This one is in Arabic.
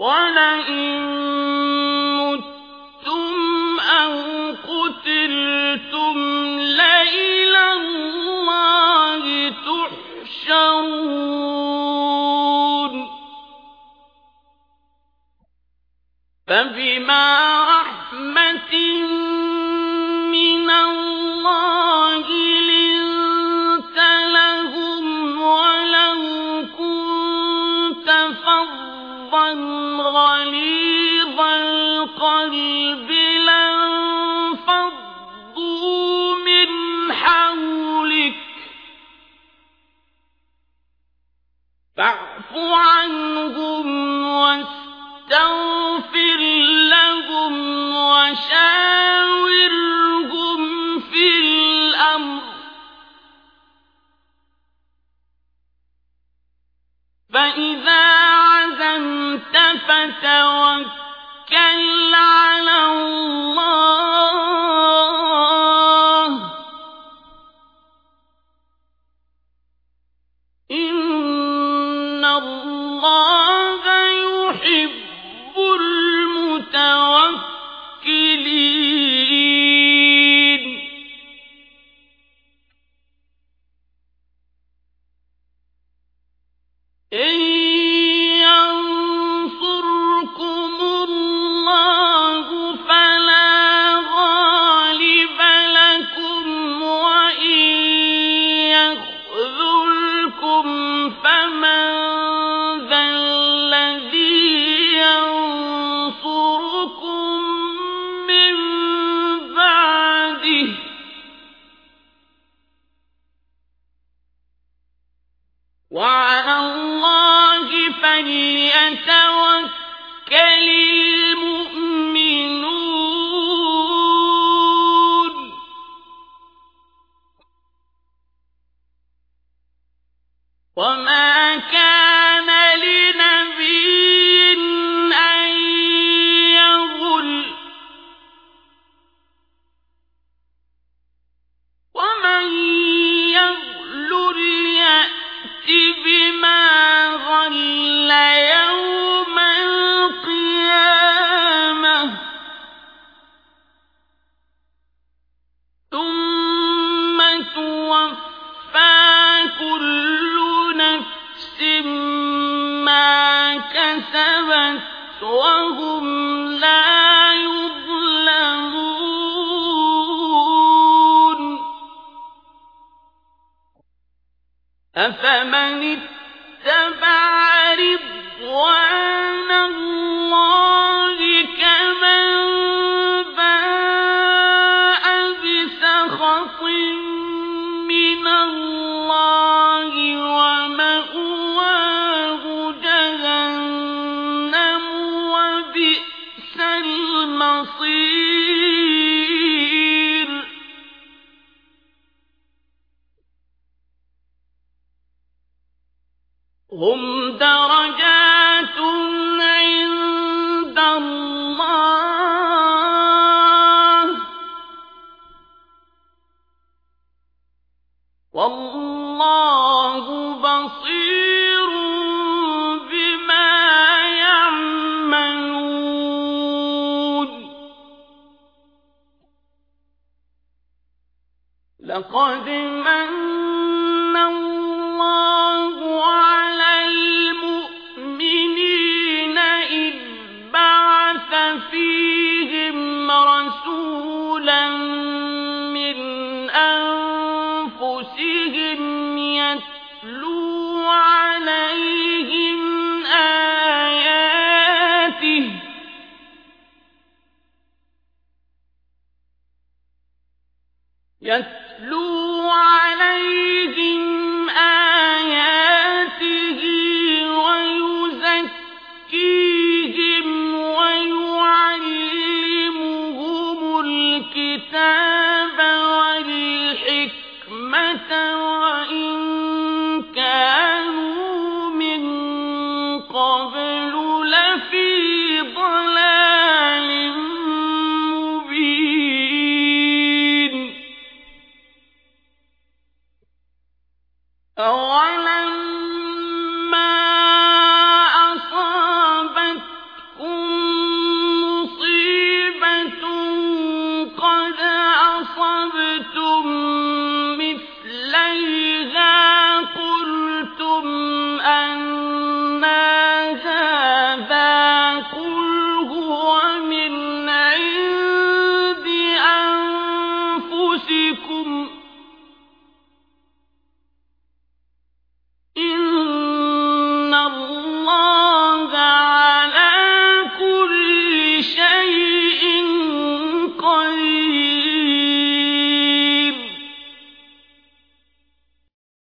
وَلَئِن مُّتُّمْ أَوْ قُتِلْتُمْ لَإِلَى اللَّهِ تُحْشَرُونَ فَبِمَا غَلِيظَ الْقَلْبِ لَانفَضُّوا مِنْ حَوْلِكَ. فَاعْفُ عَنْهُمْ وَاسْتَغْفِرْ لَهُمْ وَشَاوِرْهُمْ اللَّهَ وَعَلَى اللَّهِ فَلْيَتَوَكَّلِ كَسَبَتْ وَهُمْ لَا يُظْلَمُونَ. أَفَمَنِ اتَّبَعَ رِضْوَانَ هُمْ دَرَجَاتٌ عِندَ اللَّهِ ۗ. وَاللَّهُ بَصِيرٌ بِمَا يَعْمَلُونَ. لَقَدْ مَنَّ آيَاتِهِ